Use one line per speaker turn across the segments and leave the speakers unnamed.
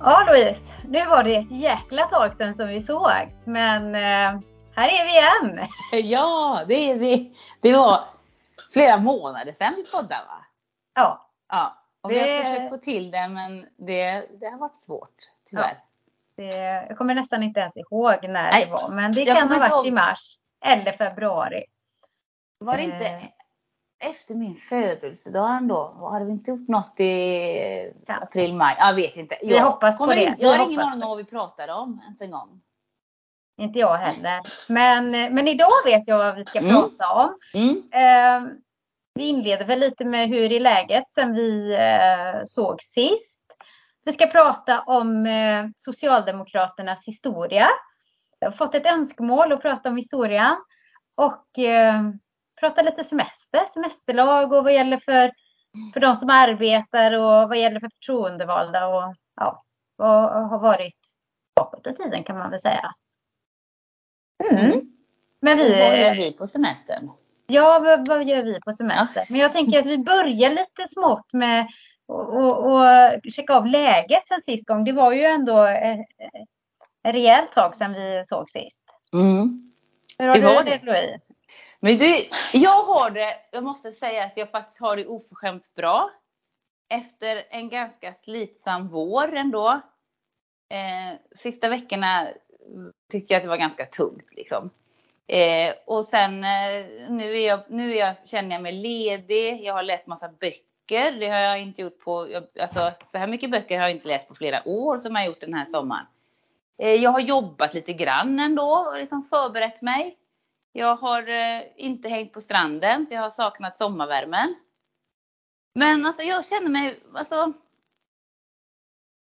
Ja Louise, nu var det ett jäkla tag sedan som vi sågs men eh, här är vi igen.
Ja, det är vi. Det var flera månader sedan vi poddade va?
Ja.
Ja. Och vi
Det-
har försökt få till det men det, det har varit svårt tyvärr.
Det, jag kommer nästan inte ens ihåg när
Nej,
det var men det
jag
kan ha varit i
ihåg.
mars eller februari.
Var det inte
Eh.
Efter min födelsedag ändå? Hade vi inte gjort något i april, maj? Jag vet inte.
Vi
Jag
hoppas på det.
in-
Vi
Jag har ingen aning om vad vi pratade om ens en gång.
Inte jag heller. Men, men idag vet jag vad vi ska
Mm.
prata om.
Mm.
Eh, vi inleder väl lite med hur är läget sen vi eh, såg sist. Vi ska prata om eh, Socialdemokraternas historia. Jag har fått ett önskemål att prata om historien. Och eh, prata lite semester, semesterlag och vad gäller för, för de som arbetar och vad gäller för förtroendevalda och ja, vad har varit bakåt i tiden kan man väl säga. Mm. Men
Och
vi,
vad gör vi på semestern?
Ja, vad, vad gör vi på semester? Men jag tänker att vi börjar lite smått med att och, och checka av läget sen sist gång. Det var ju ändå eh, ett rejält tag sedan vi såg sist.
Mm.
Hur har
Det
du
var
det. Louise?
Men du, jag har det, jag måste säga att jag faktiskt har det oförskämt bra. Efter en ganska slitsam vår ändå. Eh, sista veckorna tyckte jag att det var ganska tungt liksom. Eh, och sen eh, nu, är jag, nu är jag, känner jag mig ledig. Jag har läst massa böcker. Det har jag inte gjort på, jag, alltså så här mycket böcker har jag inte läst på flera år som jag har gjort den här sommaren. Eh, jag har jobbat lite grann ändå och liksom förberett mig. Jag har eh, inte hängt på stranden för jag har saknat sommarvärmen. Men alltså jag känner mig, alltså.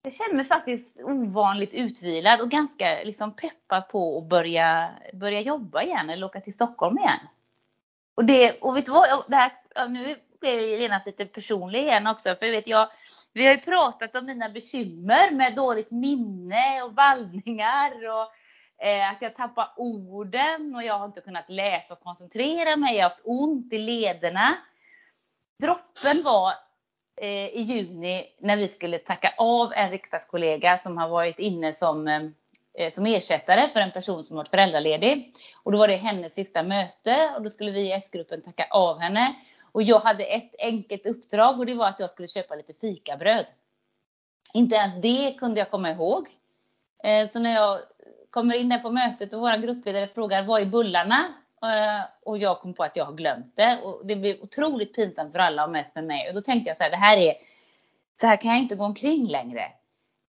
Jag känner mig faktiskt ovanligt utvilad och ganska liksom peppad på att börja, börja jobba igen eller åka till Stockholm igen. Och det, och vet du vad, det här, ja, nu blev jag genast lite personlig igen också för vet jag, vi har ju pratat om mina bekymmer med dåligt minne och vallningar och eh, att jag tappar orden och jag har inte kunnat läsa och koncentrera mig. Jag har haft ont i lederna. Droppen var eh, i juni när vi skulle tacka av en riksdagskollega som har varit inne som, eh, eh som ersättare för en person som varit föräldraledig. Och då var det hennes sista möte och då skulle vi i S-gruppen tacka av henne. Och jag hade ett enkelt uppdrag och det var att jag skulle köpa lite fikabröd. Inte ens det kunde jag komma ihåg. Eh, så när jag kommer in där på mötet och vår gruppledare frågar vad är bullarna? Eh, och jag kom på att jag har glömt det. Och det blev otroligt pinsamt för alla och mest med mig. Och då tänkte jag så här, det här är, så här kan jag inte gå omkring längre.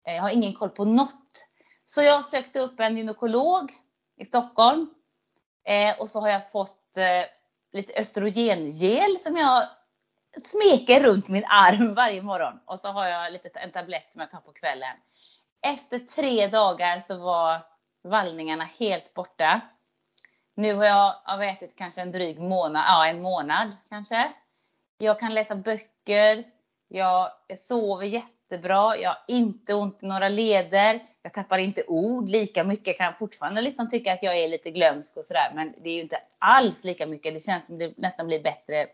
Eh, jag har ingen koll på något. Så jag sökte upp en gynekolog i Stockholm. Eh, och så har jag fått lite östrogengel som jag smeker runt min arm varje morgon. Och så har jag lite, en tablett som jag tar på kvällen. Efter tre dagar så var vallningarna helt borta. Nu har jag, jag har ätit kanske en dryg månad, ja en månad kanske. Jag kan läsa böcker. Jag sover jättebra. Jag har inte ont i några leder. Jag tappar inte ord lika mycket. Jag kan fortfarande liksom tycka att jag är lite glömsk och sådär. Men det är ju inte alls lika mycket. Det känns som det nästan blir bättre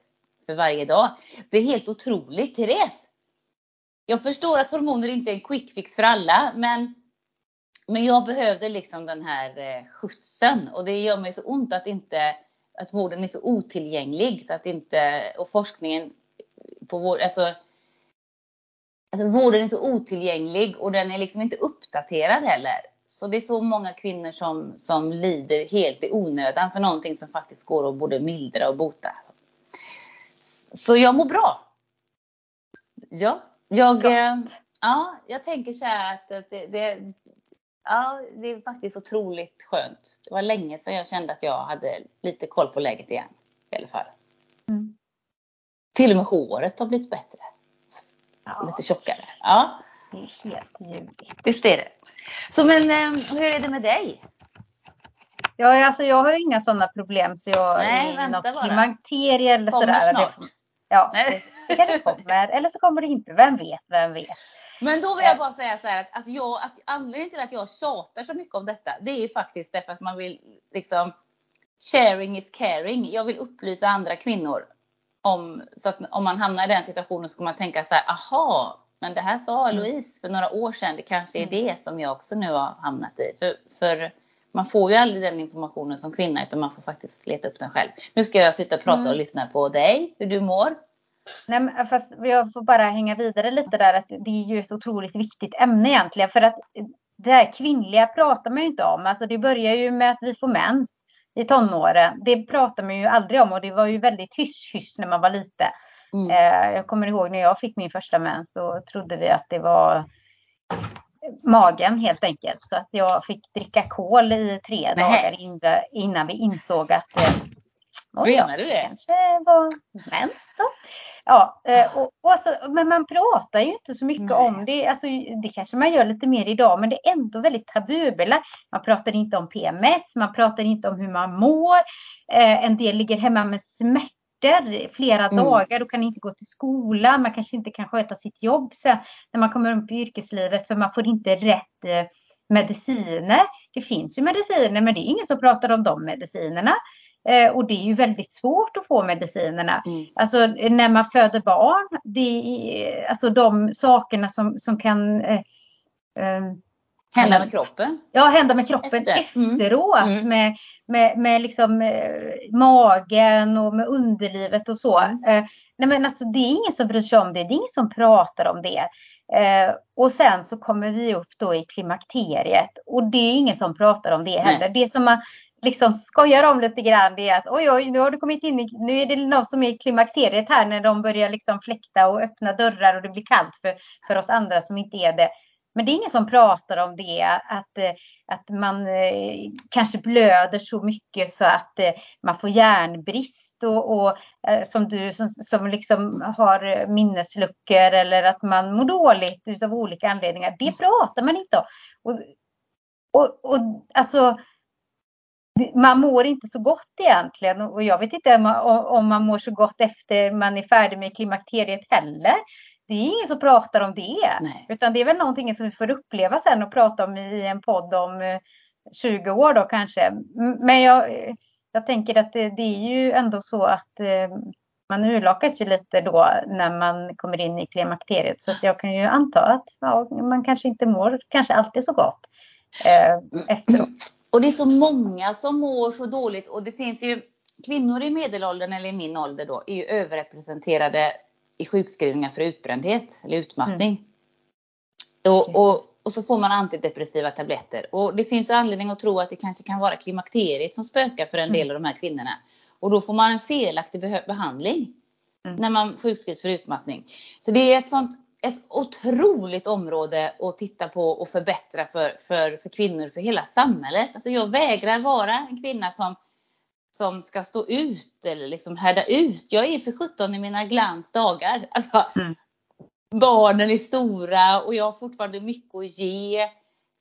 för varje dag. Det är helt otroligt, Therese. Jag förstår att hormoner inte är en quick fix för alla, men, men jag behövde liksom den här eh, skjutsen och det gör mig så ont att inte att vården är så otillgänglig så att inte och forskningen på vård, alltså, alltså vården är så otillgänglig och den är liksom inte uppdaterad heller. Så det är så många kvinnor som, som lider helt i onödan för någonting som faktiskt går att både mildra och bota. Så jag mår bra. Ja, jag, eh, ja, jag tänker så här att, att det, det, ja, det är faktiskt otroligt skönt. Det var länge sedan jag kände att jag hade lite koll på läget igen. I alla fall.
Mm.
Till och med håret har blivit bättre.
Ja,
Lite tjockare. Ja,
det är helt ljuvligt.
visst är det. Så men eh, hur är det med dig?
Ja, alltså jag har ju inga sådana problem så jag
Nej,
är något
bara.
klimakterie eller
Kommer
sådär.
snart.
Ja,
Nej.
det kanske kommer. Eller så kommer det inte. Vem vet, vem vet.
Men då vill jag bara säga så här att, att, jag, att anledningen till att jag tjatar så mycket om detta, det är ju faktiskt därför att man vill liksom sharing is caring. Jag vill upplysa andra kvinnor om, så att om man hamnar i den situationen så ska man tänka så här, aha, Men det här sa mm. Louise för några år sedan. Det kanske är mm. det som jag också nu har hamnat i. För, för man får ju aldrig den informationen som kvinna utan man får faktiskt leta upp den själv. Nu ska jag sitta och prata mm. och lyssna på dig, hur du mår.
Nej, men fast jag får bara hänga vidare lite där att det är ju ett otroligt viktigt ämne egentligen för att det här kvinnliga pratar man ju inte om. Alltså det börjar ju med att vi får mens i tonåren. Det pratar man ju aldrig om och det var ju väldigt hysch-hysch när man var liten. Mm. Eh, jag kommer ihåg när jag fick min första mens, då trodde vi att det var magen helt enkelt. Så att jag fick dricka kol i tre Nej. dagar innan vi insåg att
Menar du det?
kanske var mens då. Ja, eh, och, och alltså, men man pratar ju inte så mycket Nej. om det. Alltså, det kanske man gör lite mer idag, men det är ändå väldigt tabubelagt. Man pratar inte om PMS, man pratar inte om hur man mår. Eh, en del ligger hemma med smärta flera mm. dagar och kan inte gå till skolan. Man kanske inte kan sköta sitt jobb sen när man kommer upp i yrkeslivet för man får inte rätt eh, mediciner. Det finns ju mediciner men det är ingen som pratar om de medicinerna. Eh, och det är ju väldigt svårt att få medicinerna. Mm. Alltså när man föder barn, det är, alltså de sakerna som, som kan eh,
eh, Hända med kroppen?
Ja, hända med kroppen Efter. Mm. efteråt. Mm. Med, med, med liksom eh, magen och med underlivet och så. Mm. Eh, nej men alltså det är ingen som bryr sig om det. Det är ingen som pratar om det. Eh, och sen så kommer vi upp då i klimakteriet och det är ingen som pratar om det heller. Nej. Det som man liksom skojar om lite grann det är att oj, oj, nu har du kommit in i, nu är det någon som är i klimakteriet här när de börjar liksom fläkta och öppna dörrar och det blir kallt för, för oss andra som inte är det. Men det är ingen som pratar om det, att, att man eh, kanske blöder så mycket så att eh, man får järnbrist och, och eh, som du som, som liksom har minnesluckor eller att man mår dåligt utav olika anledningar. Det pratar man inte om. Och, och, och alltså, man mår inte så gott egentligen och jag vet inte om man mår så gott efter man är färdig med klimakteriet heller det är ingen som pratar om det. Nej. Utan det är väl någonting som vi får uppleva sen och prata om i en podd om 20 eh, år då kanske. Men jag, jag tänker att det, det är ju ändå så att eh, man urlakas ju lite då när man kommer in i klimakteriet. Så att jag kan ju anta att ja, man kanske inte mår kanske alltid så gott eh, efteråt.
Och det är så många som mår så dåligt och det finns ju kvinnor i medelåldern eller i min ålder då är ju överrepresenterade i sjukskrivningar för utbrändhet eller utmattning. Mm. Och, och, och, så får man antidepressiva tabletter. Och det finns anledning att tro att det kanske kan vara klimakteriet som spökar för en del mm. av de här kvinnorna. Och då får man en felaktig behandling mm. när man sjukskrivs för utmattning. Så det är ett sånt ett otroligt område att titta på och förbättra för, för, för kvinnor, för hela samhället. Alltså jag vägrar vara en kvinna som som ska stå ut eller liksom härda ut. Jag är för 17 i mina glans dagar. Alltså, mm. Barnen är stora och jag har fortfarande mycket att ge.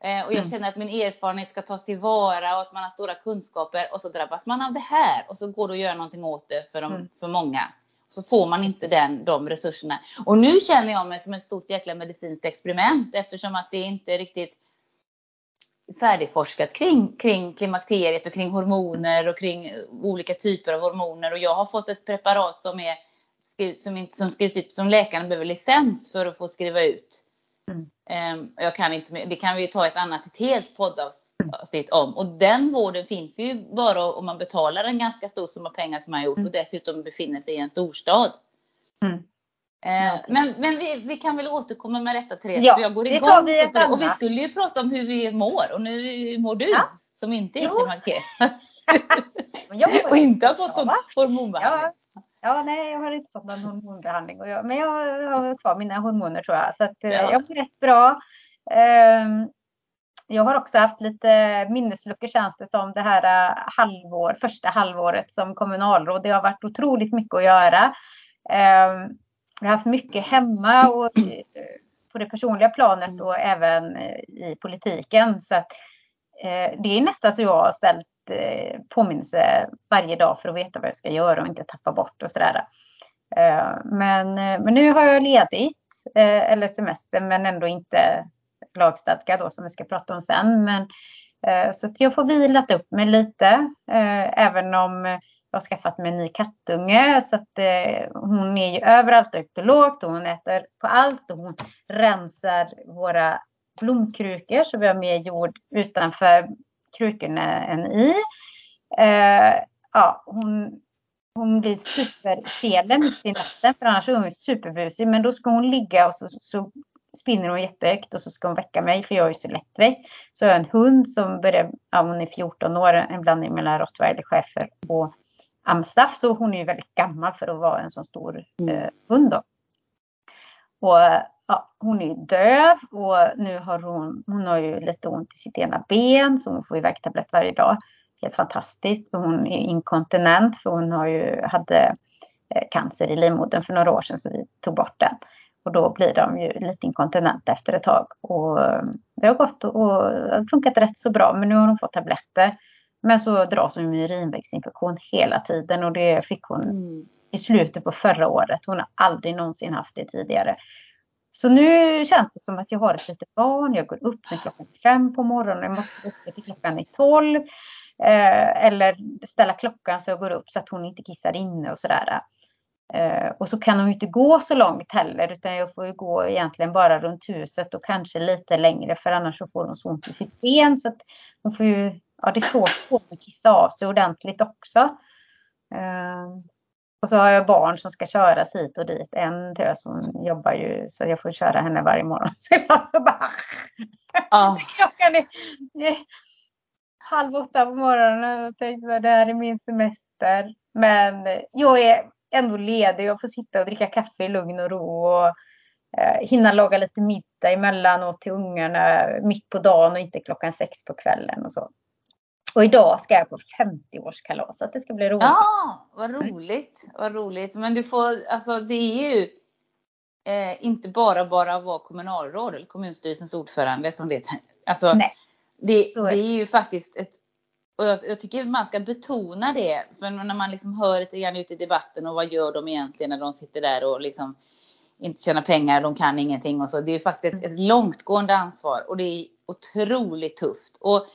Eh, och jag mm. känner att min erfarenhet ska tas tillvara och att man har stora kunskaper. Och så drabbas man av det här och så går det att göra någonting åt det för, de, mm. för många. Så får man inte den, de resurserna. Och nu känner jag mig som ett stort jäkla medicinskt experiment eftersom att det inte är riktigt färdigforskat kring, kring klimakteriet och kring hormoner och kring olika typer av hormoner. Och jag har fått ett preparat som, är, som, som skrivs ut, som läkaren behöver licens för att få skriva ut. Mm. Um, jag kan inte, det kan vi ta ett annat, ett helt poddavsnitt om. Och den vården finns ju bara om man betalar en ganska stor summa pengar som man har gjort mm. och dessutom befinner sig i en storstad. Mm. Eh, men, men vi, vi, kan väl återkomma med detta Therese, ja, för jag går igång. Vi det. Och vi skulle ju prata om hur vi mår och nu mår du ja. som inte är klimakteriet. och inte har fått någon hormonbehandling.
Ja. Ja, nej jag har inte fått någon hormonbehandling. Och jag, men jag har kvar mina hormoner tror jag. Så att, eh, ja. jag mår rätt bra. Um, jag har också haft lite minnesluckor känns det som det här uh, halvår, första halvåret som kommunalråd. Det har varit otroligt mycket att göra. Um, jag har haft mycket hemma och på det personliga planet och även i politiken. Så att, eh, det är nästan så jag har ställt eh, påminnelse varje dag för att veta vad jag ska göra och inte tappa bort och sådär. Eh, men, eh, men nu har jag ledigt eh, eller semester men ändå inte lagstadgad då som vi ska prata om sen. Men, så att jag får vilat upp mig lite även om jag har skaffat mig en ny kattunge så att eh, hon är ju överallt högt och lågt och hon äter på allt och hon rensar våra blomkrukor så vi har mer jord utanför krukorna än i. Eh, ja, hon, hon blir supersele mitt i natten för annars är hon superbusig men då ska hon ligga och så, så spinner hon jättehögt och så ska hon väcka mig för jag är så lättväckt. Så jag har en hund som börjar, ja, hon är 14 år, en blandning mellan rottweiler, schäfer och amstaff. Så hon är ju väldigt gammal för att vara en sån stor mm. eh, hund då. Och ja, hon är döv och nu har hon, hon har ju lite ont i sitt ena ben så hon får ju värktablett varje dag. Helt fantastiskt. Och hon är inkontinent för hon har ju, hade eh, cancer i livmodern för några år sedan så vi tog bort den. Och då blir de ju lite inkontinenta efter ett tag. Och eh, det har gått och funkat rätt så bra. Men nu har hon fått tabletter. Men så dras hon med urinvägsinfektion hela tiden och det fick hon mm i slutet på förra året. Hon har aldrig någonsin haft det tidigare. Så nu känns det som att jag har ett litet barn. Jag går upp när klockan är fem på morgonen. Jag måste gå upp till klockan är tolv. Eh, eller ställa klockan så jag går upp så att hon inte kissar inne och sådär. Eh, och så kan hon inte gå så långt heller utan jag får ju gå egentligen bara runt huset och kanske lite längre för annars så får hon så ont i sitt ben så att hon får ju, ja det är svårt att kissa av sig ordentligt också. Eh, och så har jag barn som ska köras hit och dit. En tös hon jobbar ju så jag får köra henne varje morgon. Så jag så bara... Oh. Klockan är, halv åtta på morgonen och tänkte att det här är min semester. Men jag är ändå ledig och får sitta och dricka kaffe i lugn och ro och eh, hinna laga lite middag emellanåt till ungarna mitt på dagen och inte klockan sex på kvällen och så. Och idag ska jag på 50-årskalas så att det ska bli roligt.
Ja, vad roligt. Vad roligt. Men du får, alltså det är ju eh, inte bara bara att vara kommunalråd eller kommunstyrelsens ordförande som det Alltså, Nej. Det, det är ju faktiskt ett och jag, jag, tycker man ska betona det. För när man liksom hör lite grann ute i debatten och vad gör de egentligen när de sitter där och liksom inte tjänar pengar, de kan ingenting och så. Det är faktiskt ett, ett långtgående ansvar och det är otroligt tufft. Och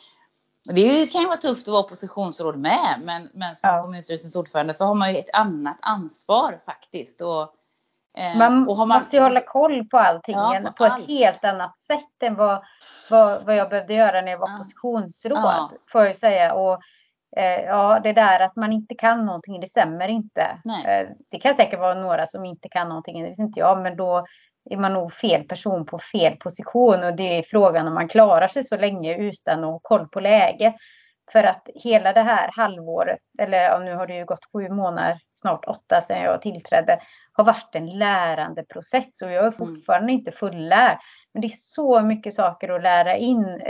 det kan ju vara tufft att vara oppositionsråd med, men, men som ja. kommunstyrelsens ordförande så har man ju ett annat ansvar faktiskt. Och,
Eh, man, man, måste ju hålla koll på allting ja, på, på allt. ett helt annat sätt än vad, vad, vad jag behövde göra när jag var ja. oppositionsråd. Ja. Får jag säga. Och, eh, ja, det där att man inte kan någonting, det stämmer inte. Eh, det kan säkert vara några som inte kan någonting, det vet inte jag. Men då är man nog fel person på fel position. Och det är frågan om man klarar sig så länge utan att ha koll på läget. För att hela det här halvåret, eller nu har det ju gått sju månader, snart åtta sedan jag tillträdde, har varit en lärande process och jag är mm. fortfarande mm. inte fullärd. Men det är så mycket saker att lära in.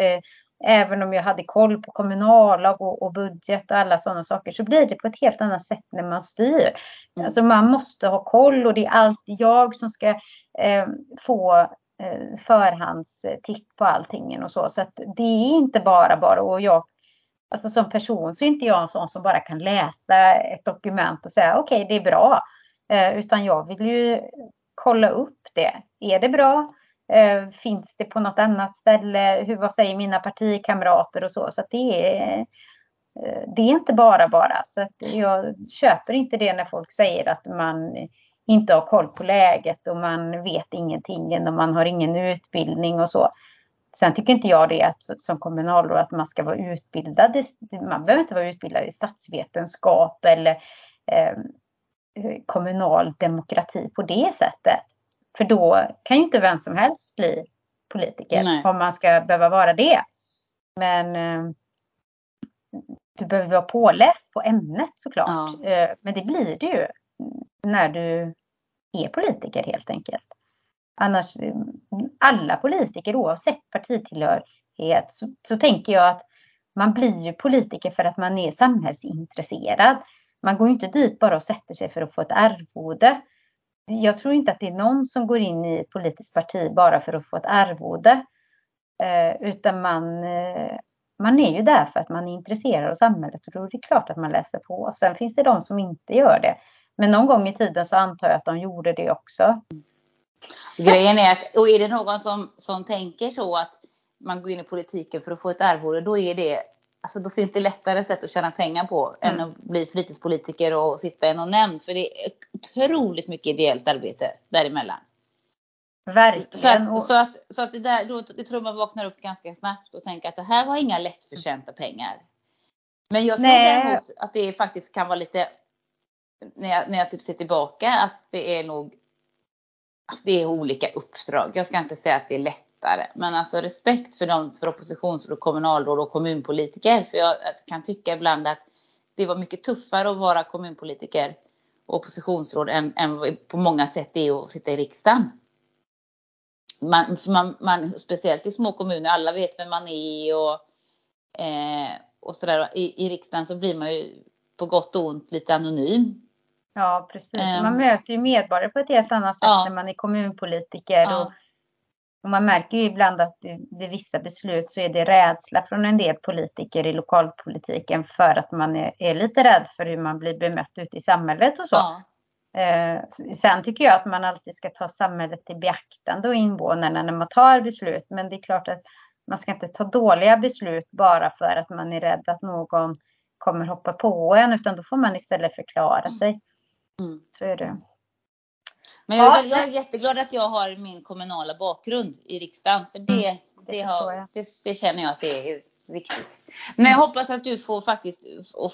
Även om jag hade koll på kommunallag och, och, budget och alla sådana saker så blir det på ett helt annat sätt när man styr. Mm. Alltså man måste ha koll och det är alltid jag som ska eh, få eh, förhandstitt på allting och så. Så att det är inte bara bara och jag Alltså som person så är inte jag en sån som bara kan läsa ett dokument och säga okej, okay, det är bra. Eh, utan jag vill ju kolla upp det. Är det bra? Eh, finns det på något annat ställe? Hur, vad säger mina partikamrater och så? Så det är, eh, det är inte bara bara. Så att jag köper inte det när folk säger att man inte har koll på läget och man vet ingenting och man har ingen utbildning och så. Sen tycker inte jag det att som kommunalråd att man ska vara utbildad. Man behöver inte vara utbildad i statsvetenskap eller eh, kommunal demokrati på det sättet. För då kan ju inte vem som helst bli politiker Nej. om man ska behöva vara det. Men eh, du behöver vara påläst på ämnet såklart. Ja. Eh, men det blir du ju när du är politiker helt enkelt. Annars, alla politiker oavsett partitillhörighet så, så tänker jag att man blir ju politiker för att man är samhällsintresserad. Man går inte dit bara och sätter sig för att få ett arvode. Jag tror inte att det är någon som går in i ett politiskt parti bara för att få ett arvode. Eh, utan man, eh, man är ju där för att man är intresserad av samhället och då är det klart att man läser på. Sen finns det de som inte gör det. Men någon gång i tiden så antar jag att de gjorde det också.
Grejen är att, och är det någon som, som tänker så att man går in i politiken för att få ett arvode, då är det Alltså då finns det lättare sätt att tjäna pengar på mm. än att bli fritidspolitiker och sitta i någon nämnd. För det är otroligt mycket ideellt arbete däremellan.
Verkligen.
Så att, så att, så att det där, då, jag tror man vaknar upp ganska snabbt och tänker att det här var inga lättförtjänta pengar. Men jag tror Nej. däremot att det faktiskt kan vara lite, när jag, när jag typ ser tillbaka, att det är nog, alltså det är olika uppdrag. Jag ska inte säga att det är lättare, men alltså respekt för dem, för oppositionsråd, kommunalråd och kommunpolitiker. För jag kan tycka ibland att det var mycket tuffare att vara kommunpolitiker och oppositionsråd än, än på många sätt det är att sitta i riksdagen man, man, man, speciellt i små kommuner, alla vet vem man är och, eh, och sådär. I, I riksdagen så blir man ju på gott och ont lite anonym.
Ja, precis. Man möter ju medborgare på ett helt annat sätt ja. när man är kommunpolitiker. Ja. Och, och, man märker ju ibland att vid vissa beslut så är det rädsla från en del politiker i lokalpolitiken för att man är, är lite rädd för hur man blir bemött ute i samhället och så. Ja. Eh, sen tycker jag att man alltid ska ta samhället i beaktande och invånarna när man tar beslut. Men det är klart att man ska inte ta dåliga beslut bara för att man är rädd att någon kommer hoppa på en, utan då får man istället förklara mm. sig. Mm. Så är det.
Men jag är, jag är jätteglad att jag har min kommunala bakgrund i riksdagen, för det, mm, det, har, det, det känner jag att det är viktigt. Men jag hoppas att du får faktiskt och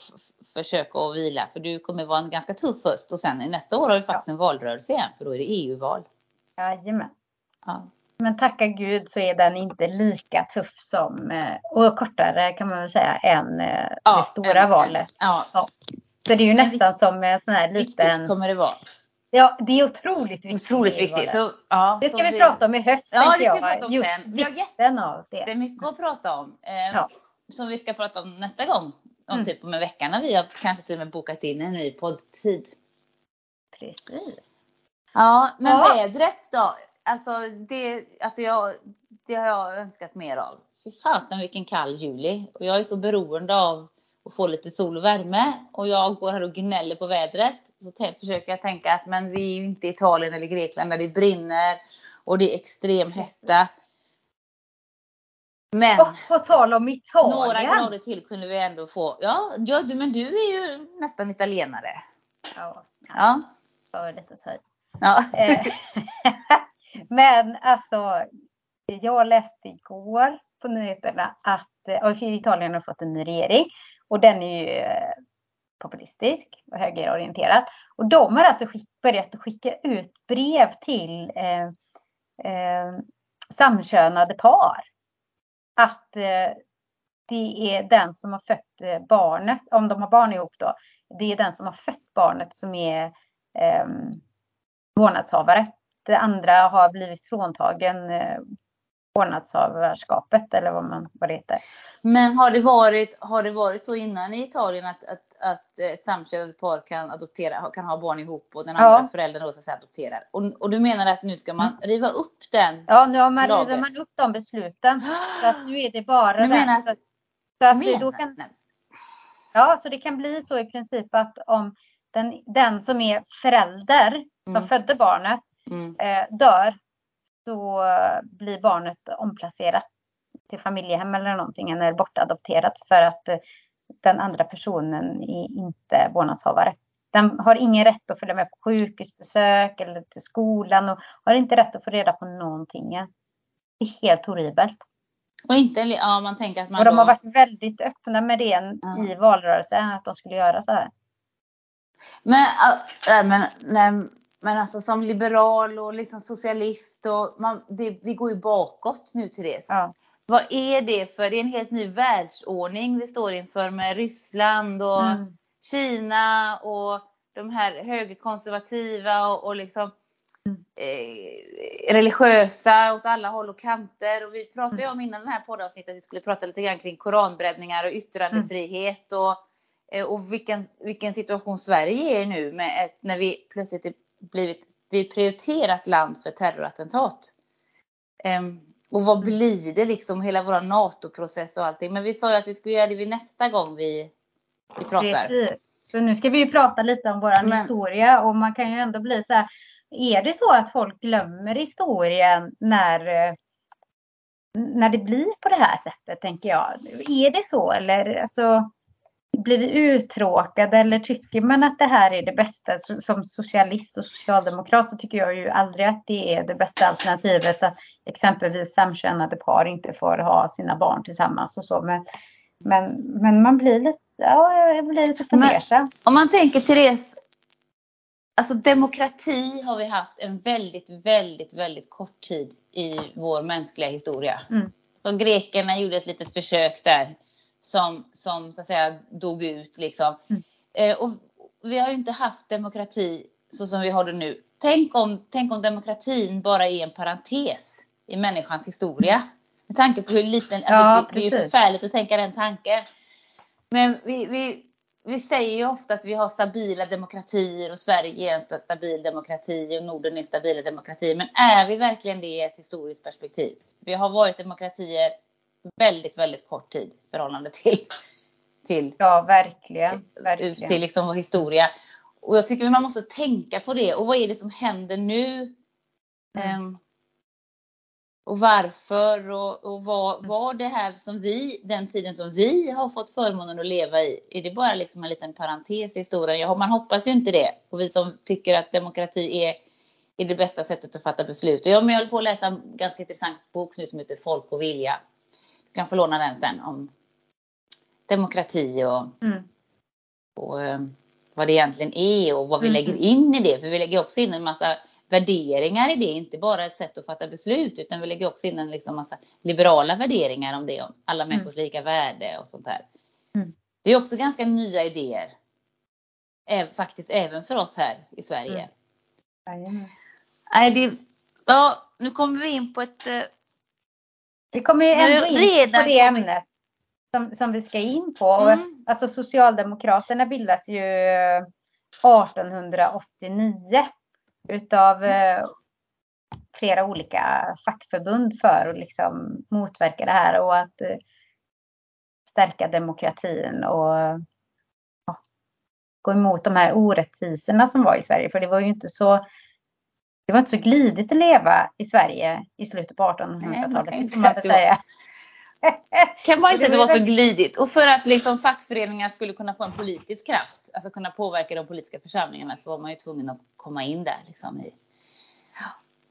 försöka att vila för du kommer vara en ganska tuff höst och sen nästa år har vi faktiskt en valrörelse igen för då är det EU-val.
Jajamän. Ja. Men tacka gud så är den inte lika tuff som eh, och kortare kan man väl säga än eh, ja, det stora en, valet. Ja. ja. Så det är ju nästan som en sån här liten.
Viktigt kommer det vara.
Ja, det är otroligt viktigt.
Otroligt viktigt. Så, ja,
det ska vi, vi prata om i höst.
Ja, det ska vi prata om Just sen.
vikten av det.
Det är mycket att prata om. Eh, ja som vi ska prata om nästa gång. Om mm. typ om en vecka när vi har kanske till och med bokat in en ny poddtid.
Precis.
Ja, men ja. vädret då? Alltså det, alltså jag, det har jag önskat mer av. Fy fasen vilken kall juli. Och jag är så beroende av att få lite sol och värme. Och jag går här och gnäller på vädret. Så försöker jag tänka att men vi är ju inte i Italien eller Grekland där det brinner och det är extrem hetta.
Men och på tal om Italien.
Några grader till kunde vi ändå få. Ja, ja du, men du är ju nästan italienare.
Ja. Ja. För lite tid. Ja. Eh, men alltså, jag läste igår på nyheterna att Italien har fått en ny regering och den är ju eh, populistisk och högerorienterad. Och de har alltså skick, börjat skicka ut brev till eh, eh, samkönade par att eh, det är den som har fött eh, barnet, om de har barn ihop då, det är den som har fött barnet som är eh, vårdnadshavare. Det andra har blivit fråntagen eh, vårdnadshavarskapet eller vad, man, vad det heter.
Men har det varit, har det varit så innan i Italien att, att, att ett samkönat par kan adoptera, kan ha barn ihop och den andra ja. föräldern då så att säga adopterar? Och, och du menar att nu ska man mm. riva upp den
Ja, nu har man, river man upp de besluten. Så att nu är det bara
du menar att,
så, så att menar, då kan, Ja, så det kan bli så i princip att om den, den som är förälder som mm. födde barnet mm. eh, dör så blir barnet omplacerat till familjehem eller någonting eller bortadopterat för att eh, den andra personen är inte vårdnadshavare. Den har ingen rätt att följa med på sjukhusbesök eller till skolan och har inte rätt att få reda på någonting. Det är helt horribelt.
Och inte, ja, man tänker att man
och de då... har varit väldigt öppna med det ja. i valrörelsen, att de skulle göra så här.
Men, äh, men, nej, men alltså som liberal och liksom socialist och man, det, vi går ju bakåt nu Therese. Ja. Vad är det för, det är en helt ny världsordning vi står inför med Ryssland och mm. Kina och de här högerkonservativa och, och liksom mm. eh, religiösa åt alla håll och kanter. Och vi pratade ju mm. om innan den här poddavsnittet att vi skulle prata lite grann kring koranbreddningar och yttrandefrihet och, eh, och vilken, vilken situation Sverige är nu med ett, när vi plötsligt är blivit vi prioriterat land för terrorattentat. Um, och vad blir det liksom, hela vår NATO-process och allting. Men vi sa ju att vi skulle göra det vid nästa gång vi, vi pratar.
Precis. Så nu ska vi ju prata lite om vår historia och man kan ju ändå bli så här. Är det så att folk glömmer historien när, när det blir på det här sättet, tänker jag. Är det så eller alltså, blir vi uttråkade eller tycker man att det här är det bästa? Som socialist och socialdemokrat så tycker jag ju aldrig att det är det bästa alternativet att exempelvis samkönade par inte får ha sina barn tillsammans och så. Men, men, men man blir lite, ja, jag blir lite fundersam.
Om man tänker Therese, alltså demokrati har vi haft en väldigt, väldigt, väldigt kort tid i vår mänskliga historia. Mm. Så grekerna gjorde ett litet försök där som, som så att säga dog ut liksom. Mm. Eh, och vi har ju inte haft demokrati så som vi har det nu. Tänk om, tänk om demokratin bara är en parentes i människans historia. Med tanke på hur liten, alltså ja, det, det är ju förfärligt att tänka den tanken. Men vi, vi, vi säger ju ofta att vi har stabila demokratier och Sverige är en stabil demokrati och Norden är stabila demokratier. Men är vi verkligen det i ett historiskt perspektiv? Vi har varit demokratier väldigt, väldigt kort tid i förhållande till,
till, ja, verkligen, verkligen.
till liksom vår historia. Och jag tycker man måste tänka på det. Och vad är det som händer nu? Mm. Um, och varför och, och vad mm. var det här som vi, den tiden som vi har fått förmånen att leva i, är det bara liksom en liten parentes i historien? Man hoppas ju inte det. Och vi som tycker att demokrati är, är det bästa sättet att fatta beslut. Och jag, men jag håller på att läsa en ganska intressant bok nu som heter Folk och vilja kan få låna den sen om demokrati och, mm. och eh, vad det egentligen är och vad vi mm. lägger in i det. För vi lägger också in en massa värderingar i det, inte bara ett sätt att fatta beslut utan vi lägger också in en liksom massa liberala värderingar om det, om alla mm. människors lika värde och sånt där. Mm. Det är också ganska nya idéer. Även, faktiskt även för oss här i Sverige. Mm. Nej, det, ja, nu kommer vi in på ett eh,
vi kommer ju ändå in på det ämnet som, som vi ska in på. Mm. Alltså Socialdemokraterna bildas ju 1889 utav eh, flera olika fackförbund för att liksom motverka det här och att eh, stärka demokratin och ja, gå emot de här orättvisorna som var i Sverige. För det var ju inte så det var inte så glidigt att leva i Sverige i slutet på 1800-talet. kan man väl säga.
kan man inte säga att det var så glidigt. Och för att liksom fackföreningar skulle kunna få en politisk kraft, alltså kunna påverka de politiska församlingarna, så var man ju tvungen att komma in där. Liksom i.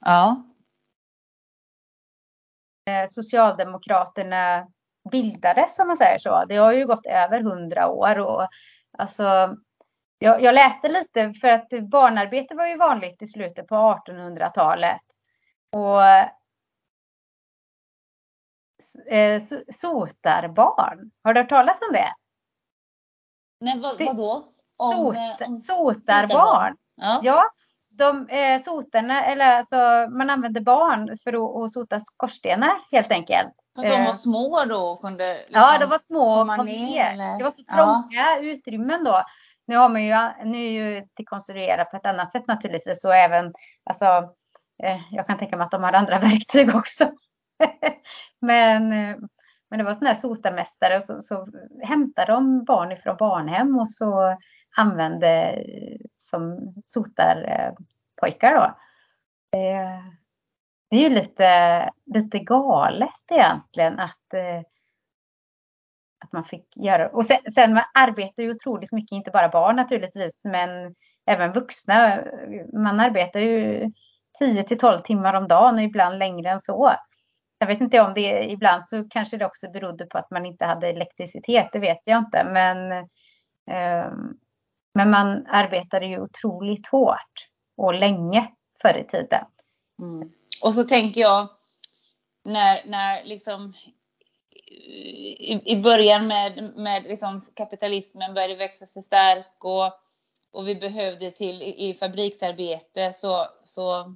Ja.
Eh, Socialdemokraterna bildades, om man säger så. Det har ju gått över hundra år och alltså jag, jag, läste lite för att barnarbete var ju vanligt i slutet på 1800-talet. Och eh, sotarbarn, har du hört talas om det?
Nej, vad, vadå?
Om, Sot, eh, om sotarbarn. Ja. ja, de eh, sotarna, eller alltså man använde barn för att, att sota skorstenar helt enkelt.
För de var eh, små då och kunde liksom
Ja, de var små och kom ner. Det var så trånga ja. utrymmen då. Nu har man ju, nu är ju det konstruerat på ett annat sätt naturligtvis och även, alltså, eh, jag kan tänka mig att de har andra verktyg också. men, eh, men det var sådana här sotarmästare och så, så hämtade de barn ifrån barnhem och så använde eh, som sotarpojkar eh, då. Eh, det är ju lite, lite galet egentligen att att man fick göra. Och sen, sen man arbetar ju otroligt mycket, inte bara barn naturligtvis, men även vuxna. Man arbetar ju 10 till 12 timmar om dagen och ibland längre än så. Jag vet inte om det ibland så kanske det också berodde på att man inte hade elektricitet, det vet jag inte. Men, eh, men man arbetade ju otroligt hårt och länge förr i tiden.
Mm. Och så tänker jag när, när liksom i, i början med, med liksom kapitalismen började växa sig stark och, och vi behövde till i, i fabriksarbete så, så,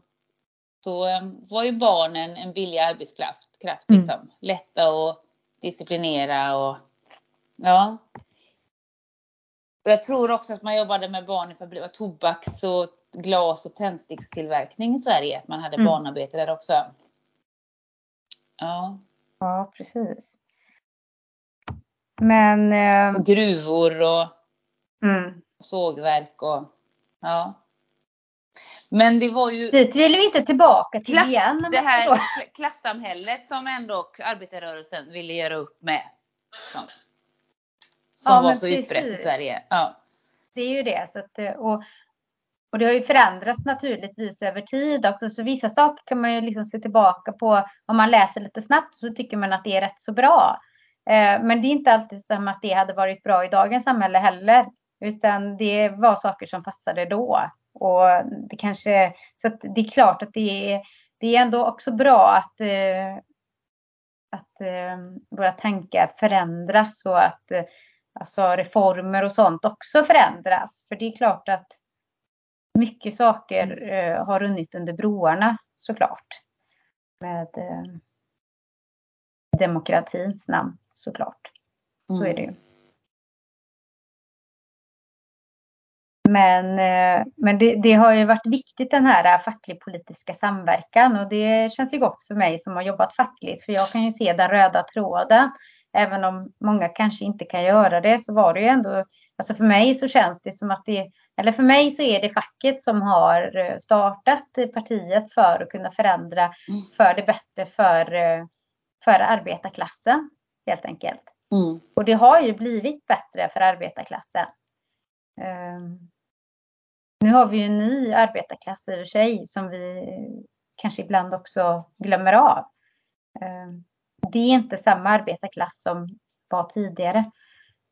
så um, var ju barnen en billig arbetskraft. Kraft, mm. liksom. Lätta att disciplinera och ja. Och jag tror också att man jobbade med barn i fabrik, tobaks och glas och tändstickstillverkning i Sverige. Att man hade mm. barnarbete där också.
Ja. Ja, precis. Men... Eh,
och gruvor och mm. sågverk och ja. Men det var ju...
Dit vill vi inte tillbaka till
Klass,
igen.
Det här klassamhället som ändå arbetarrörelsen ville göra upp med. Som, som ja, var så precis. utbrett i Sverige. Ja.
Det är ju det. Så att, och, och det har ju förändrats naturligtvis över tid också. Så vissa saker kan man ju liksom se tillbaka på om man läser lite snabbt så tycker man att det är rätt så bra. Eh, men det är inte alltid som att det hade varit bra i dagens samhälle heller. Utan det var saker som passade då. Och det kanske, så att det är klart att det är, det är ändå också bra att, eh, att eh, våra tankar förändras och att alltså reformer och sånt också förändras. För det är klart att mycket saker eh, har runnit under broarna såklart. Med eh, demokratins namn såklart. Så är det ju. Men, eh, men det, det, har ju varit viktigt den här eh, facklig-politiska samverkan och det känns ju gott för mig som har jobbat fackligt för jag kan ju se den röda tråden. Även om många kanske inte kan göra det så var det ju ändå, alltså för mig så känns det som att det, eller för mig så är det facket som har eh, startat partiet för att kunna förändra mm. för det bättre för, eh, för arbetarklassen helt enkelt. Mm. Och det har ju blivit bättre för arbetarklassen. Um, nu har vi ju en ny arbetarklass i och för sig som vi kanske ibland också glömmer av. Um, det är inte samma arbetarklass som var tidigare.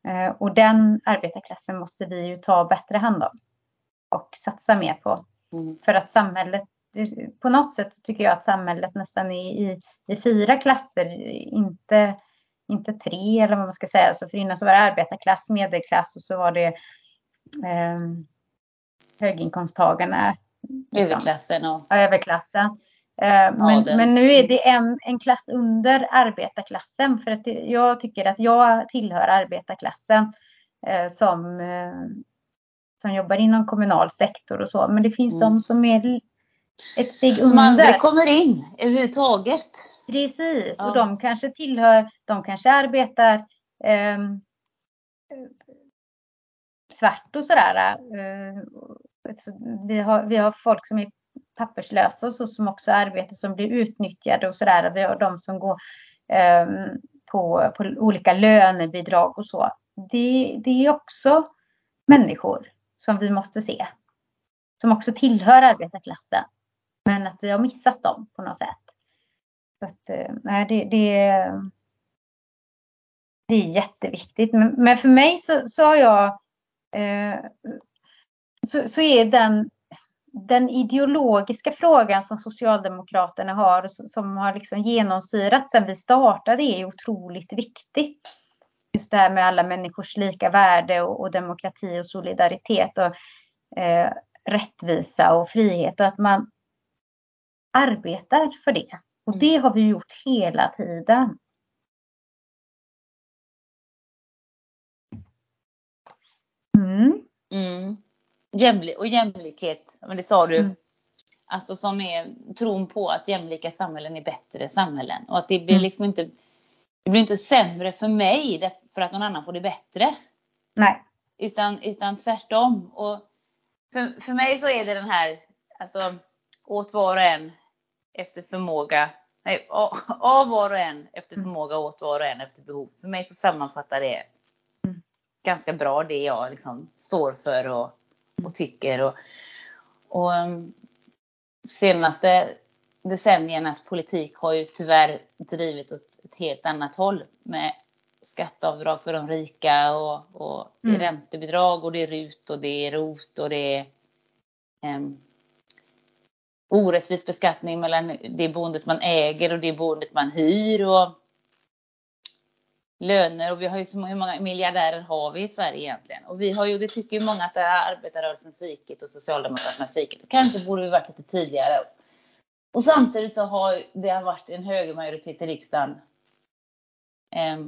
Uh, och den arbetarklassen måste vi ju ta bättre hand om och satsa mer på. Mm. För att samhället, på något sätt tycker jag att samhället nästan är i, i fyra klasser, inte, inte tre eller vad man ska säga. Så för innan så var det arbetarklass, medelklass och så var det eh, höginkomsttagarna.
Liksom. Överklassen och...
Ja, överklassen. Eh, men, men, nu är det en, en klass under arbetarklassen. För att jag tycker att jag tillhör arbetarklassen eh, som, eh, som jobbar inom kommunal sektor och så. Men det finns mm. de som är ett steg som under. Som aldrig
kommer in överhuvudtaget.
Precis, ja. och de kanske tillhör, de kanske arbetar eh, svart och sådär. Eh, vi, har, vi har folk som är papperslösa och så, som också arbetar som blir utnyttjade och sådär. Vi har de som går eh, på, på olika lönebidrag och så. Det, det är också människor som vi måste se. Som också tillhör arbetarklassen. Men att vi har missat dem på något sätt. Så att, eh, nej, det, det, det är jätteviktigt. Men, men för mig så, så har jag eh, så, så är den, den ideologiska frågan som Socialdemokraterna har, som har liksom genomsyrat sedan vi startade, är otroligt viktigt. Just det här med alla människors lika värde och, och demokrati och solidaritet och eh, rättvisa och frihet och att man arbetar för det. Och mm. det har vi gjort hela tiden.
Mm. Jämli och jämlikhet, men det sa du. Mm. Alltså som är tron på att jämlika samhällen är bättre samhällen. Och att det blir mm. liksom inte, det blir inte sämre för mig för att någon annan får det bättre.
Nej.
Utan, utan tvärtom. Och för, för mig så är det den här, alltså åt var och en efter förmåga. Nej, av var och en efter mm. förmåga, åt var och en efter behov. För mig så sammanfattar det mm. ganska bra det jag liksom står för och och tycker. Och, och um, senaste decenniernas politik har ju tyvärr drivit åt ett helt annat håll med skatteavdrag för de rika och, och mm. räntebidrag och det är RUT och det är ROT och det är um, orättvis beskattning mellan det boendet man äger och det boendet man hyr. Och löner och vi har ju så hur många miljardärer har vi i Sverige egentligen? Och vi har ju, det tycker ju många att det är arbetarrörelsen svikit och Socialdemokraterna svikit. Och kanske borde vi varit lite tidigare. Och samtidigt så har det varit en högermajoritet i riksdagen eh,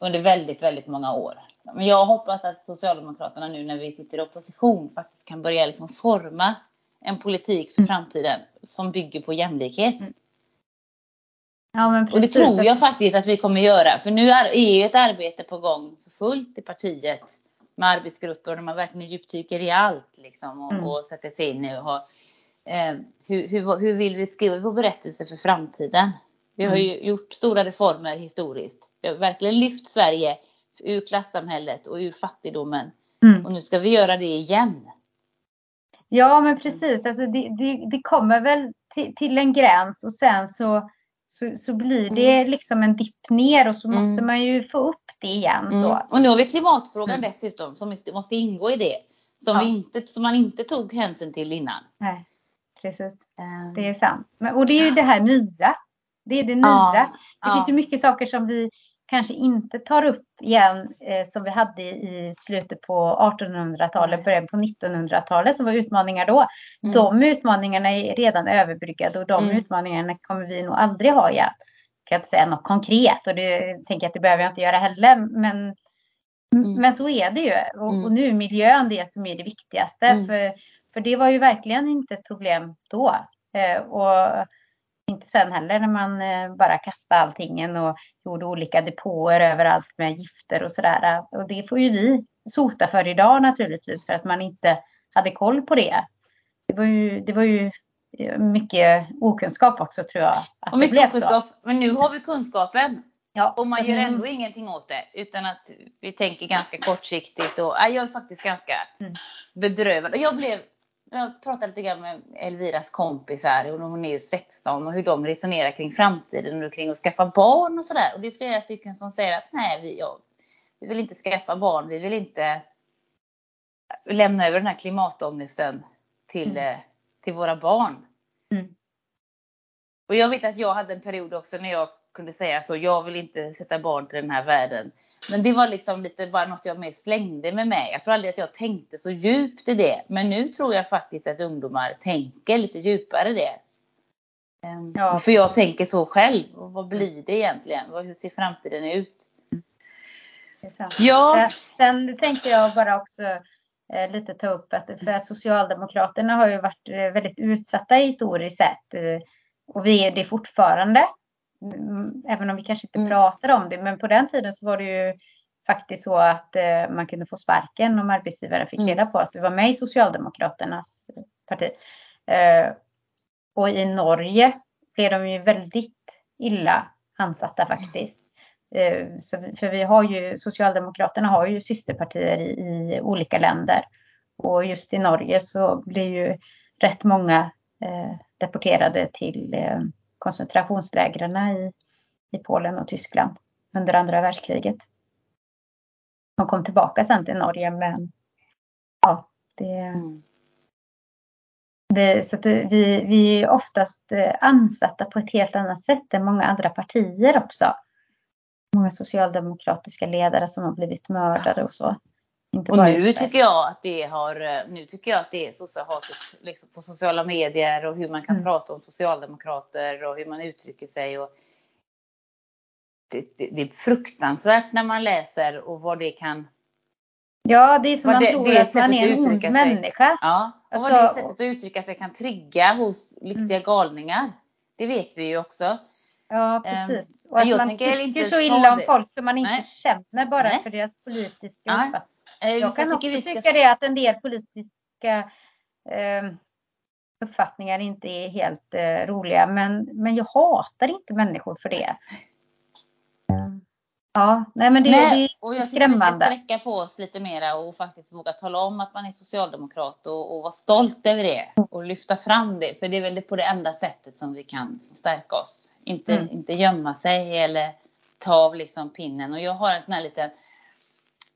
under väldigt, väldigt många år. Men jag hoppas att Socialdemokraterna nu när vi sitter i opposition faktiskt kan börja liksom forma en politik för framtiden som bygger på jämlikhet. Mm. Ja, och det tror jag faktiskt att vi kommer göra. För nu är ju ett arbete på gång för fullt i partiet med arbetsgrupper och man verkligen djupdyker i allt liksom och, mm. och sätter sig in i och har eh, hur, hur, hur vill vi skriva vår berättelse för framtiden? Vi har ju mm. gjort stora reformer historiskt. Vi har verkligen lyft Sverige ur klassamhället och ur fattigdomen. Mm. Och nu ska vi göra det igen.
Ja, men precis. Alltså det, det, det kommer väl till, till, en gräns och sen så, så, så blir det mm. liksom en dipp ner och så måste mm. man ju få upp det igen. Så. Mm.
Och nu har vi klimatfrågan mm. dessutom som måste ingå i det. Som, ja. vi inte, som man inte tog hänsyn till innan.
Nej, precis. Um. Det är sant. Men, och det är ju det här nya. Det är det nya. Ja. Det finns ju mycket saker som vi kanske inte tar upp igen eh, som vi hade i slutet på 1800-talet, början på 1900-talet som var utmaningar då. Mm. De utmaningarna är redan överbryggade och de mm. utmaningarna kommer vi nog aldrig ha igen. Jag kan inte säga något konkret och det tänker jag att det behöver jag inte göra heller. Men, mm. men så är det ju. Och, och, mm. nu är miljön det som är det viktigaste. Mm. För, för det var ju verkligen inte ett problem då. Eh, och inte sen heller när man eh, bara kastade allting och gjorde olika depåer överallt med gifter och sådär. Och det får ju vi sota för idag naturligtvis för att man inte hade koll på det. Det var ju, det var ju eh, mycket okunskap också tror jag.
Att och mycket okunskap, men nu har vi kunskapen. Ja, och man gör ändå ingenting åt det utan att vi tänker ganska kortsiktigt och jag är faktiskt ganska mm. bedrövad. Och jag blev jag pratade lite grann med Elviras kompisar, och hon är ju 16, och hur de resonerar kring framtiden och kring att skaffa barn och sådär. Och det är flera stycken som säger att nej, vi, ja, vi vill inte skaffa barn, vi vill inte lämna över den här klimatångesten till, mm. Eh, till våra barn. Mm. Och jag vet att jag hade en period också när jag kunde säga så. Jag vill inte sätta barn till den här världen. Men det var liksom lite bara något jag mer slängde med mig. Jag tror aldrig att jag tänkte så djupt i det. Men nu tror jag faktiskt att ungdomar tänker lite djupare det. Ehm, ja. För jag tänker så själv. vad blir det egentligen? Hur ser framtiden ut?
Ja. Sen tänkte jag bara också eh, lite ta upp att för Socialdemokraterna har ju varit eh, väldigt utsatta historiskt sett. Eh, och vi är det fortfarande. Mm, även om vi kanske inte mm. pratar om det, men på den tiden så var det ju faktiskt så att eh, man kunde få sparken om arbetsgivaren fick mm. reda på att du var med i Socialdemokraternas parti. Eh, och i Norge blev de ju väldigt illa ansatta faktiskt. Eh, så, för vi har ju, Socialdemokraterna har ju systerpartier i, i olika länder. Och just i Norge så blir ju rätt många deporterade till koncentrationslägren i, i Polen och Tyskland under andra världskriget. De kom tillbaka sen till Norge men ja, det, mm. det så vi, vi är oftast eh, ansatta på ett helt annat sätt än många andra partier också. Många socialdemokratiska ledare som har blivit mördade och så.
Inte och nu tycker jag att det har, eh, nu tycker jag att det är så hatet liksom på sociala medier och hur man kan mm. prata om socialdemokrater och hur man uttrycker sig. Och det, det, det, är fruktansvärt när man läser och vad det kan
Ja, det är som man det, tror det att man är en ond sig. människa.
Ja, och alltså, vad det sättet att uttrycka sig kan trigga hos riktiga mm. galningar. Det vet vi ju också.
Ja, ehm, precis. Och att man tycker så illa om folk som man inte Nej. känner bara Nej. för deras politiska uppfattning. Eh, jag kan också ska... tycka det att en del politiska eh, uppfattningar inte är helt eh, roliga. Men, men jag hatar inte människor för det. Ja, nej men det, nej, det är skrämmande. Och jag
vi ska sträcka på oss lite mera och faktiskt våga tala om att man är socialdemokrat och, och vara stolt över det och lyfta fram det. För det är väl på det enda sättet som vi kan stärka oss. Inte, mm. inte gömma sig eller ta av liksom pinnen. Och jag har en sån här liten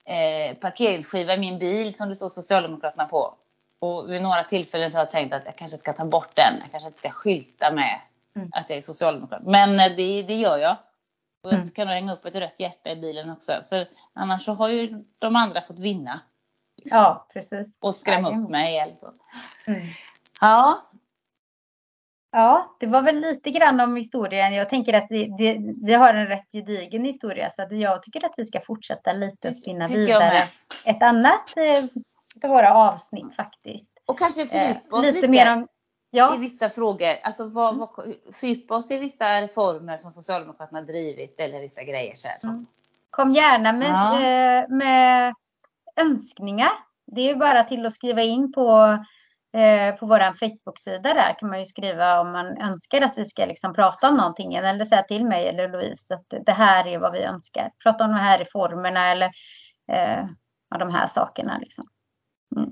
eh, parkeringsskiva i min bil som det står Socialdemokraterna på. Och vid några tillfällen har jag tänkt att jag kanske ska ta bort den. Jag kanske inte ska skylta med mm. att jag är socialdemokrat. Men eh, det, det gör jag. Och jag mm. kan nog hänga upp ett rött hjärta i bilen också. För annars så har ju de andra fått vinna.
Ja, precis.
Och skrämma upp mig eller så.
Mm. Ja, Ja, det var väl lite grann om historien. Jag tänker att det, det, vi har en rätt gedigen historia så jag tycker att vi ska fortsätta lite och spinna vidare ett annat eh, av våra avsnitt faktiskt.
Och kanske fördjupa oss eh, lite, lite mer om, ja. i vissa frågor. Alltså vad, vad, fördjupa oss i vissa reformer som Socialdemokraterna drivit eller vissa grejer. Så mm.
Kom gärna med, ja. eh, med önskningar. Det är bara till att skriva in på Eh, på vår Facebook-sida där kan man ju skriva om man önskar att vi ska liksom prata om någonting eller säga till mig eller Louise att det här är vad vi önskar. Prata om de här reformerna eller eh, de här sakerna. Liksom. Mm.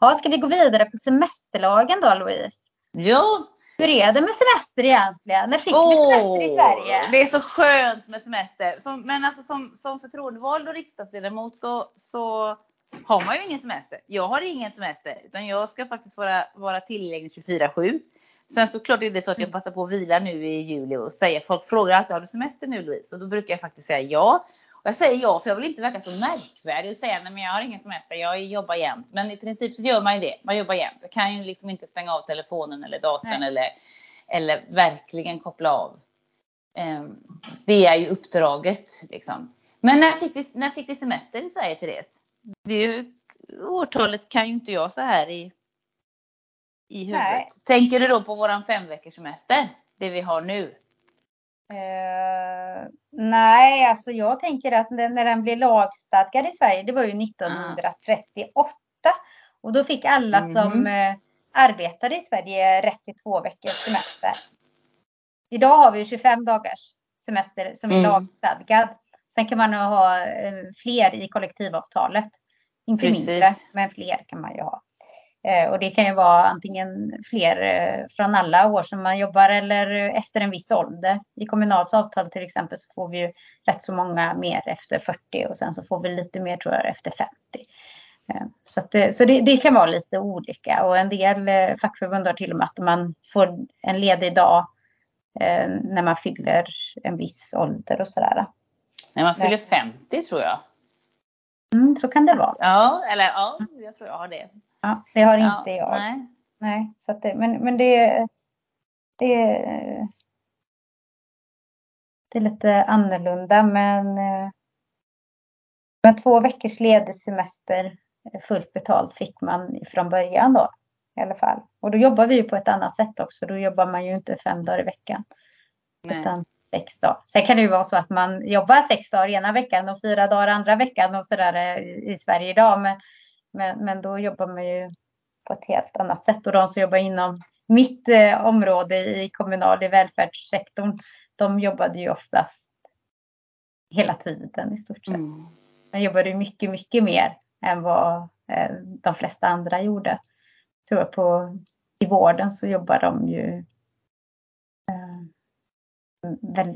Ja, ska vi gå vidare på semesterlagen då Louise?
Ja.
Hur är det med semester egentligen? När fick oh, vi semester i Sverige?
Det är så skönt med semester. Som, men alltså som, som förtroendevald och riksdagsledamot så, så har man ju ingen semester. Jag har ingen semester utan jag ska faktiskt vara, vara tillgänglig 24-7. Sen såklart är det så att jag passar på att vila nu i juli och säger, folk frågar alltid har du semester nu Louise? Och då brukar jag faktiskt säga ja. Och jag säger ja för jag vill inte verka så märkvärdig och säga nej men jag har ingen semester, jag jobbar jämt. Men i princip så gör man ju det, man jobbar jämt. Jag kan ju liksom inte stänga av telefonen eller datorn eller, eller verkligen koppla av. Um, så det är ju uppdraget liksom. Men när fick, vi, när fick vi semester i Sverige Therese? Det årtalet kan ju inte jag så här i, i huvudet. Nej. Tänker du då på våran fem veckors semester? Det vi har nu?
Uh, nej, alltså jag tänker att när den blev lagstadgad i Sverige, det var ju 1938. Ah. Och då fick alla mm. som uh, arbetade i Sverige rätt till två veckors semester. Idag har vi 25 dagars semester som är mm. lagstadgad. Sen kan man ha uh, fler i kollektivavtalet. Inte Precis. mindre, men fler kan man ju ha. Eh, och det kan ju vara antingen fler eh, från alla år som man jobbar eller efter en viss ålder. I Kommunals avtal till exempel så får vi ju rätt så många mer efter 40 och sen så får vi lite mer tror jag efter 50. Eh, så, att, så det, det, kan vara lite olika och en del fackförbund har till och med att man får en ledig dag när man fyller en viss ålder och sådär.
När man fyller 50 tror jag.
Mm, så kan det vara.
Ja, eller ja, jag tror jag har det.
Ja, det har inte ja, jag. Nej. nej så det, men, men det, det, det är lite annorlunda. Men, men två veckors ledig semester fullt betalt fick man från början då. I alla fall. Och då jobbar vi ju på ett annat sätt också. Då jobbar man ju inte fem dagar i veckan. Nej. Utan sex dagar. Sen kan det ju vara så att man jobbar sex dagar ena veckan och fyra dagar andra veckan och sådär i Sverige idag. Men, men, men då jobbar man ju på ett helt annat sätt. Och de som jobbar inom mitt eh, område i kommunal i välfärdssektorn, de jobbade ju oftast hela tiden i stort sett. Mm. De jobbade mycket, mycket mer än vad eh, de flesta andra gjorde. Jag tror på, I vården så jobbar de ju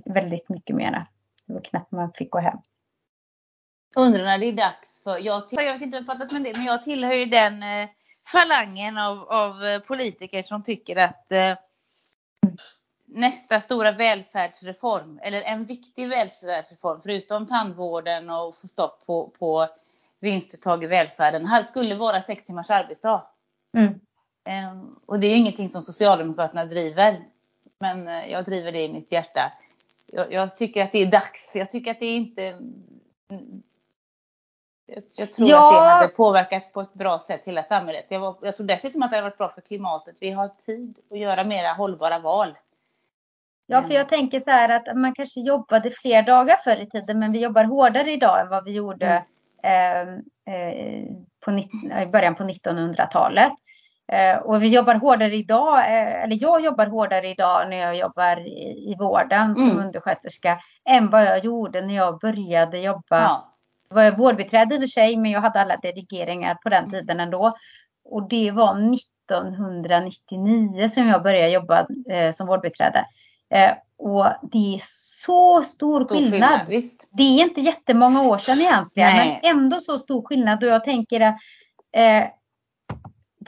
väldigt mycket mera. Det var knappt man fick gå hem.
Undrar när det är dags för, jag, jag vet inte om jag pratat med det, men jag tillhör ju den eh, falangen av, av eh, politiker som tycker att eh, nästa stora välfärdsreform, eller en viktig välfärdsreform, förutom tandvården och få stopp på, på vinstuttag i välfärden, här skulle vara sex timmars arbetsdag. Mm. Um, och det är ju ingenting som Socialdemokraterna driver. Men eh, jag driver det i mitt hjärta. Jag, jag, tycker att det är dags. Jag tycker att det är inte... Jag, jag tror ja. att det hade påverkat på ett bra sätt hela samhället. Jag, var, jag tror dessutom att det hade varit bra för klimatet. Vi har tid att göra mera hållbara val.
Ja, för jag tänker så här att man kanske jobbade fler dagar förr i tiden, men vi jobbar hårdare idag än vad vi gjorde mm. eh, eh, på, i början på 1900-talet. Eh, och vi jobbar hårdare idag, eh, eller jag jobbar hårdare idag när jag jobbar i, i vården som mm. undersköterska än vad jag gjorde när jag började jobba. Ja. Jag var vårdbiträde i och för sig, men jag hade alla delegeringar på den tiden ändå. Och det var 1999 som jag började jobba eh, som vårdbiträde. Eh, och det är så stor, stor skillnad. skillnad det är inte jättemånga år sedan egentligen, Nej. men ändå så stor skillnad. Och jag tänker att eh,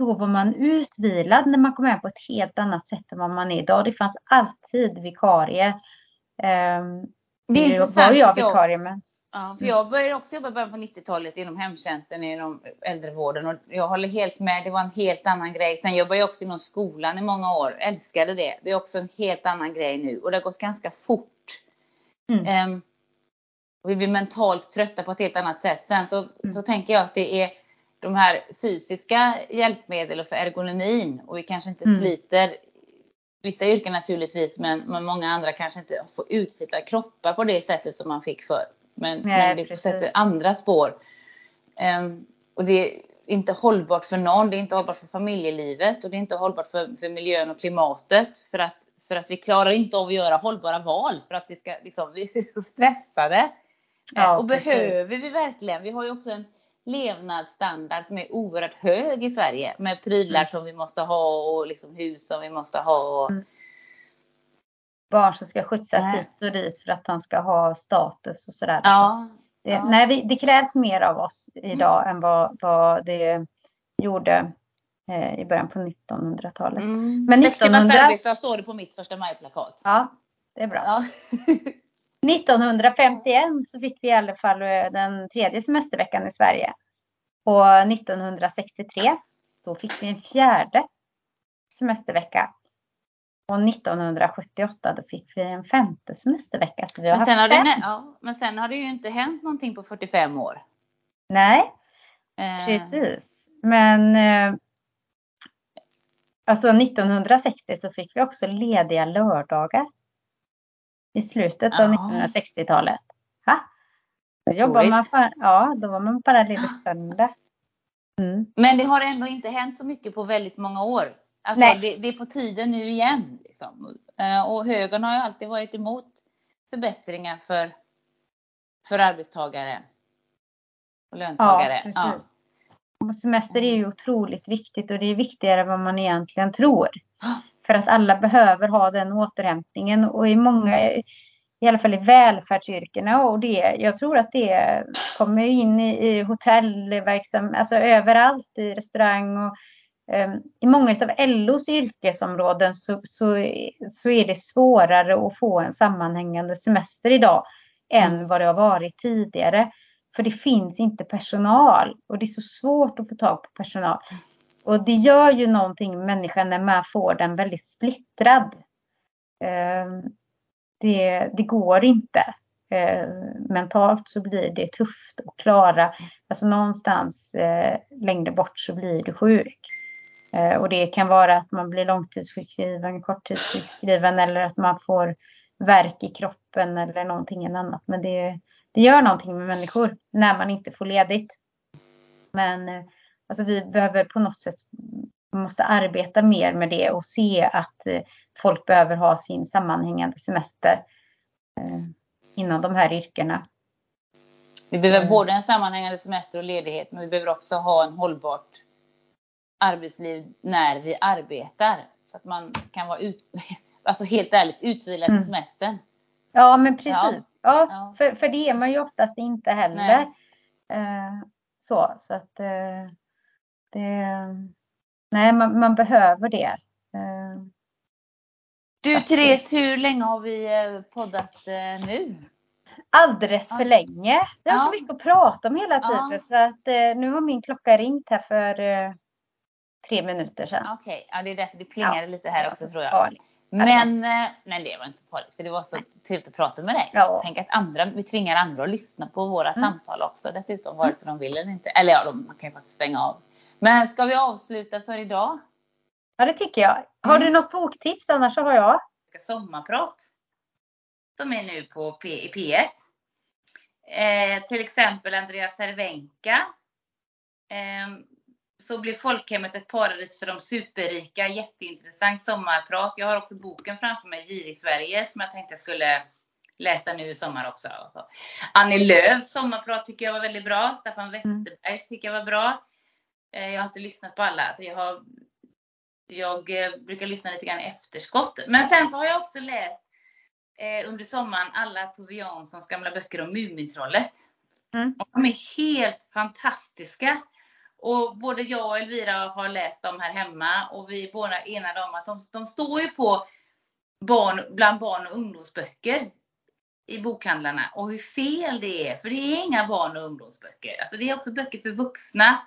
då var man utvilad när man kom hem på ett helt annat sätt än vad man är idag. Det fanns alltid vikarie. Um, det är intressant. var jag vikarie men.
Ja, för jag började också jobba början på 90-talet inom hemtjänsten, inom äldrevården och jag håller helt med. Det var en helt annan grej. Sen jobbade jag också inom skolan i många år. Älskade det. Det är också en helt annan grej nu och det har gått ganska fort. Mm. Um, vi blir mentalt trötta på ett helt annat sätt. Sen så, mm. så tänker jag att det är de här fysiska hjälpmedel för ergonomin och vi kanske inte mm. sliter vissa yrken naturligtvis men, men många andra kanske inte får utslita kroppar på det sättet som man fick förr. Men, Nej, men det sätter andra spår. Um, och det, inte hållbart för någon. Det är inte hållbart för familjelivet och det är inte hållbart för, för miljön och klimatet. För att, för att vi klarar inte av att göra hållbara val för att det ska, liksom, vi är så stressade. Ja, och precis. behöver vi verkligen? Vi har ju också en levnadsstandard som är oerhört hög i Sverige med prylar mm. som vi måste ha och liksom hus som vi måste ha. Och... Mm.
Barn som ska skjutsas hit och dit för att han ska ha status och sådär. Ja, det, ja. Nej, vi, det krävs mer av oss idag mm. än vad, vad det gjorde eh, i början på 1900-talet.
Mm. Men 1900... står det på mitt första maj-plakat.
Ja, det är bra. Ja. 1951 så fick vi i alla fall eh, den tredje semesterveckan i Sverige. Och 1963 då fick vi en fjärde semestervecka. Och 1978 då fick vi en femte semestervecka. Så vi har
men, sen
har
det, ja, men sen har det ju inte hänt någonting på 45 år.
Nej, eh. precis. Men eh, alltså 1960 så fick vi också lediga lördagar. I slutet av 1960-talet. Då jobbar man, för, ja, då var man bara ledig söndag.
Mm. Men det har ändå inte hänt så mycket på väldigt många år. Alltså, det, det, är på tiden nu igen. Liksom. Eh, och högern har ju alltid varit emot förbättringar för, för arbetstagare och löntagare. Ja, precis.
Ja. semester är ju otroligt viktigt och det är viktigare än vad man egentligen tror. För att alla behöver ha den återhämtningen och i många, i alla fall i välfärdsyrkena och det, jag tror att det kommer in i, i hotellverksamhet, alltså överallt i restaurang och um, i många av LOs yrkesområden så, så, så är det svårare att få en sammanhängande semester idag än mm. vad det har varit tidigare. För det finns inte personal och det är så svårt att få tag på personal. Och det gör ju någonting med människan när man får den väldigt splittrad. Eh, det, det går inte. Eh, mentalt så blir det tufft att klara. Alltså någonstans eh, längre bort så blir du sjuk. Och det kan vara att man blir långtidssjukskriven, korttidssjukskriven eller att man får värk i kroppen eller någonting annat. Men det, det gör någonting med människor när man inte får ledigt. Men eh, Alltså vi behöver på något sätt måste arbeta mer med det och se att eh, folk behöver ha sin sammanhängande semester eh, inom de här yrkena.
Vi behöver mm. både en sammanhängande semester och ledighet, men vi behöver också ha en hållbart arbetsliv när vi arbetar. Så att man kan vara ut, alltså helt ärligt utvilad mm. till semestern.
Ja, men precis. Ja, ja, För, för det är man ju oftast inte heller. Eh, så, så att eh, det, nej, man, man behöver det. Eh,
du Therese, hur länge har vi eh, poddat eh, nu?
Alldeles för ja. länge. Vi har ja. så mycket att prata om hela tiden ja. så att nu har min klocka ringt här för tre minuter sedan.
Okej, okay. ja det är därför det plingade lite här också tror jag. Farligt. Men nej, det var inte så farligt för det var så trevligt att prata med dig. Ja. Tänk att andra, vi tvingar andra att lyssna på våra mm. samtal också dessutom vare sig de vill eller inte. Eller ja, man kan ju faktiskt stänga av. Men ska vi avsluta för idag?
Ja, det tycker jag. Har mm. du något boktips? Annars så har jag.
Sommarprat. Som är nu på P, i P1. Eh, till exempel Andreas Cervenka. Eh, så blir folkhemmet ett paradis för de superrika. Jätteintressant sommarprat. Jag har också boken framför mig, Girig Sverige, som jag tänkte jag skulle läsa nu i sommar också. Annie Lööfs sommarprat tycker jag var väldigt bra. Staffan mm. Westerberg tycker jag var bra. Eh, jag har inte lyssnat på alla. Så jag, har, jag eh, brukar lyssna lite grann i efterskott. Men sen så har jag också läst eh, under sommaren alla Tove Janssons gamla böcker om Mumintrollet. Mm. De är helt fantastiska. Och både jag och Elvira har läst dem här hemma och vi är båda enade om att de, de står ju på barn, bland barn och ungdomsböcker i bokhandlarna och hur fel det är. För det är inga barn och ungdomsböcker. Alltså det är också böcker för vuxna.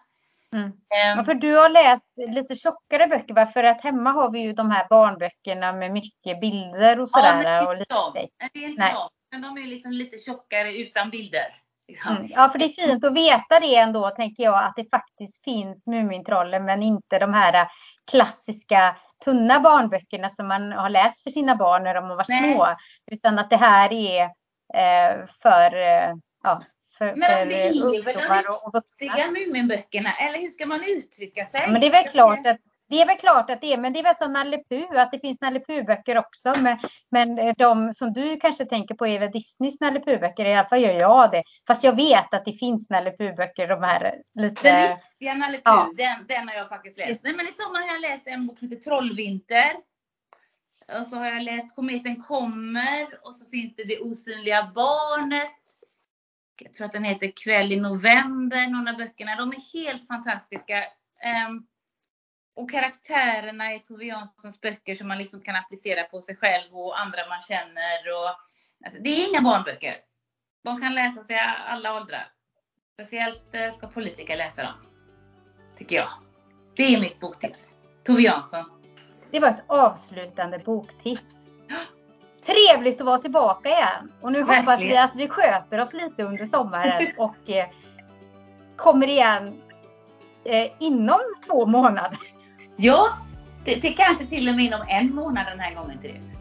Mm. Um, för du har läst lite tjockare böcker va? För att hemma har vi ju de här barnböckerna med mycket bilder och sådär. Ja,
det är inte och lite de. Det är inte Nej. de. Men de är liksom lite tjockare utan bilder.
Liksom. Mm. Ja, för det är fint att veta det ändå, tänker jag, att det faktiskt finns Mumintrollen, men inte de här klassiska tunna barnböckerna som man har läst för sina barn när de var Nej. små. Utan att det här är eh, för, eh, ja, för,
Men alltså det är väl
och, och vuxna.
riktiga Muminböckerna, eller hur ska man uttrycka sig?
Ja, men det är väl klart att det är väl klart att det är, men det är väl som Nalle Puh, att det finns Nalle Puh-böcker också. Men, men de som du kanske tänker på är väl Disneys Nalle Puh-böcker, i alla fall gör jag det. Fast jag vet att det finns Nalle Puh-böcker, de här lite...
Den riktiga Nalle Puh,
Ja.
den, den har jag faktiskt läst. Nej, men I sommar har jag läst en bok som heter Trollvinter. Och så har jag läst Kometen kommer och så finns det Det osynliga barnet. Jag tror att den heter Kväll i november, någon av böckerna. De är helt fantastiska. Ehm, och karaktärerna i Tove Janssons böcker som man liksom kan applicera på sig själv och andra man känner. Och, alltså, det är inga barnböcker. De kan läsas i alla åldrar. Speciellt eh, ska politiker läsa dem. Tycker jag. Det är mitt boktips. Tove Jansson.
Det var ett avslutande boktips. Trevligt att vara tillbaka igen. Och nu hoppas
Verkligen.
vi att vi sköter oss lite under sommaren och eh, kommer igen eh, inom två månader.
Ja, det, det kanske till och med inom en månad den här gången Therese.